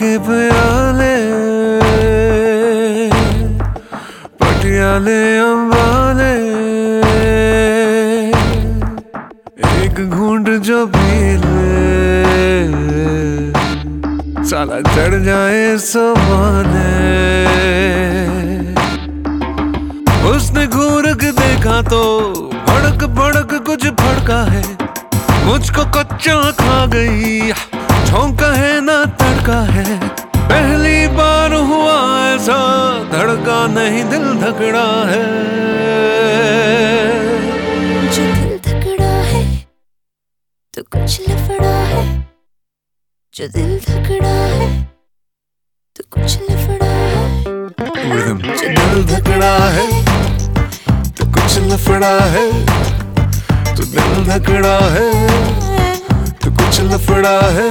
के प्याले पटियाले अम्बाले एक घूंट जो पी ले साला चढ़ जाए समाने उसने घूर के देखा तो भड़क भड़क कुछ फड़का है, मुझको कच्चा खा गई। धकड़ा है। जो दिल धकड़ा है तो कुछ लफड़ा है। जो दिल धकड़ा है तो कुछ लफड़ा है। रिदम जो दिल धकड़ा है तो कुछ लफड़ा है। तो दिल धकड़ा है तो कुछ लफड़ा है।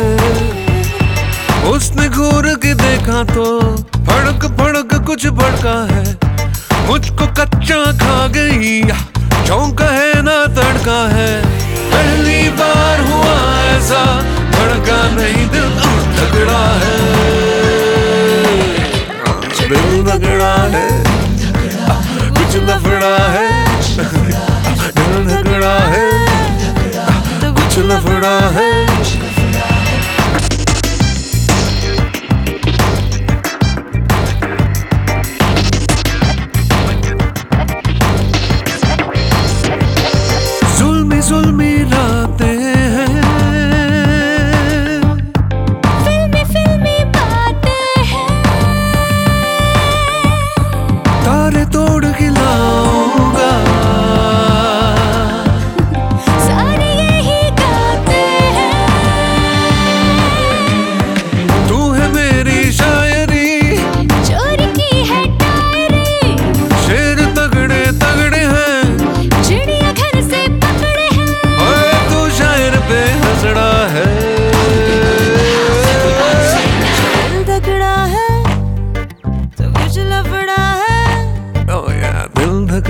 उसने घूर के देखा तो फड़क फड़क कुछ भड़का है। मुझको कच्चा खा गई। चौंका है ना तड़का है। पहली बार हुआ ऐसा। धड़का नहीं, दिल धकड़ा है। दिल धकड़ा है। कुछ लफड़ा है। दिल धकड़ा है। कुछ लफड़ा है।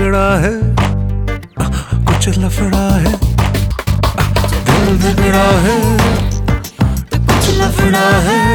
दिल है। कुछ लफड़ा है। दिल बिगड़ा है। कुछ लफड़ा है।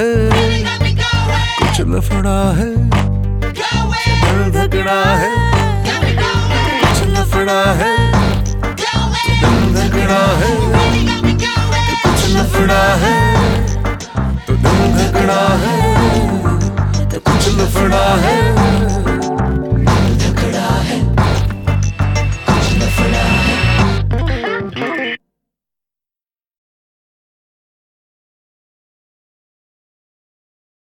है। कुछ लफड़ा है। दिल दगड़ा है। कुछ लफड़ा है। दिल दगड़ा है। कुछ लफड़ा है। तो दिल दगड़ा है।